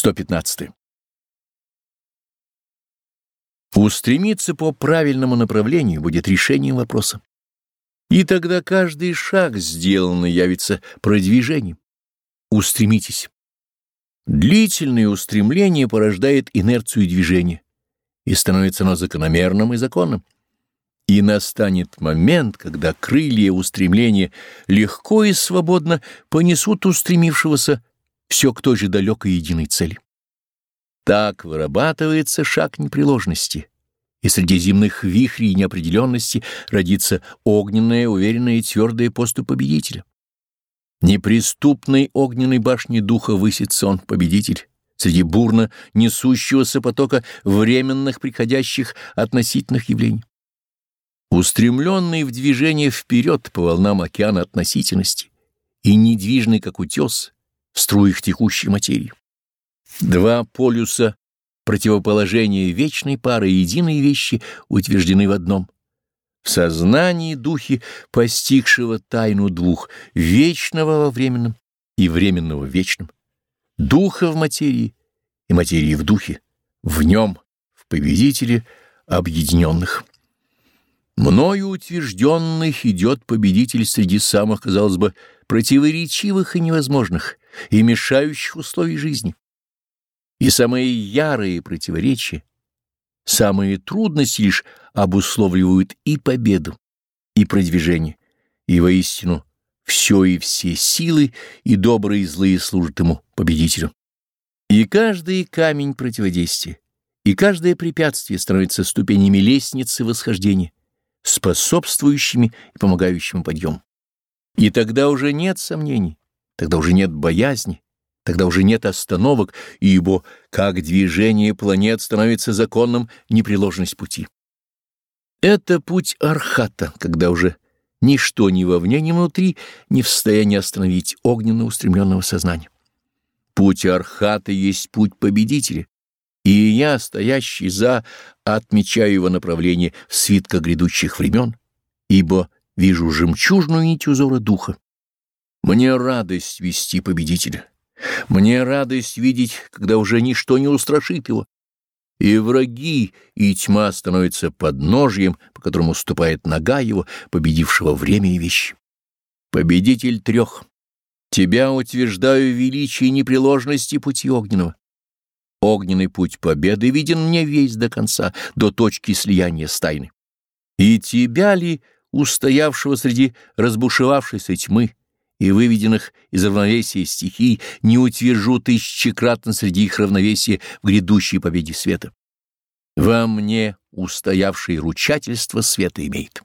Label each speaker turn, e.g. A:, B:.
A: 115. Устремиться по правильному направлению будет решением вопроса. И тогда каждый шаг сделанный явится продвижением. Устремитесь. Длительное устремление порождает инерцию движения, и становится оно закономерным и законным. И настанет момент, когда крылья устремления легко и свободно понесут устремившегося все к той же далекой единой цели. Так вырабатывается шаг непреложности, и среди земных вихрей и неопределенности родится огненная, уверенная и твердая поступь победителя. Неприступной огненной башни духа высится он, победитель, среди бурно несущегося потока временных приходящих относительных явлений. Устремленный в движение вперед по волнам океана относительности и недвижный, как утес, струях текущей материи. Два полюса противоположения вечной пары единой вещи утверждены в одном. В сознании духе постигшего тайну двух, вечного во временном и временного в вечном, духа в материи и материи в духе, в нем, в победителе объединенных. Мною утвержденных идет победитель среди самых, казалось бы, противоречивых и невозможных, и мешающих условий жизни. И самые ярые противоречия, самые трудности лишь обусловливают и победу, и продвижение, и воистину все и все силы, и добрые и злые служат ему, победителю. И каждый камень противодействия, и каждое препятствие становится ступенями лестницы восхождения, способствующими и помогающими подъем. И тогда уже нет сомнений, тогда уже нет боязни, тогда уже нет остановок, ибо как движение планет становится законным непреложность пути. Это путь архата, когда уже ничто ни вовне, ни внутри не в состоянии остановить огненно устремленного сознания. Путь архата есть путь победителя, и я, стоящий за, отмечаю его направление в свитках грядущих времен, ибо вижу жемчужную нить узора духа. Мне радость вести победителя. Мне радость видеть, когда уже ничто не устрашит его. И враги, и тьма становятся подножьем, по которому ступает нога его, победившего время и вещи. Победитель трех. Тебя утверждаю в величии непреложности пути огненного. Огненный путь победы виден мне весь до конца, до точки слияния с тайны. И тебя ли, устоявшего среди разбушевавшейся тьмы и выведенных из равновесия стихий, не утвержу тысячекратно среди их равновесия в грядущей победе света? Во мне устоявшее ручательство света имеет.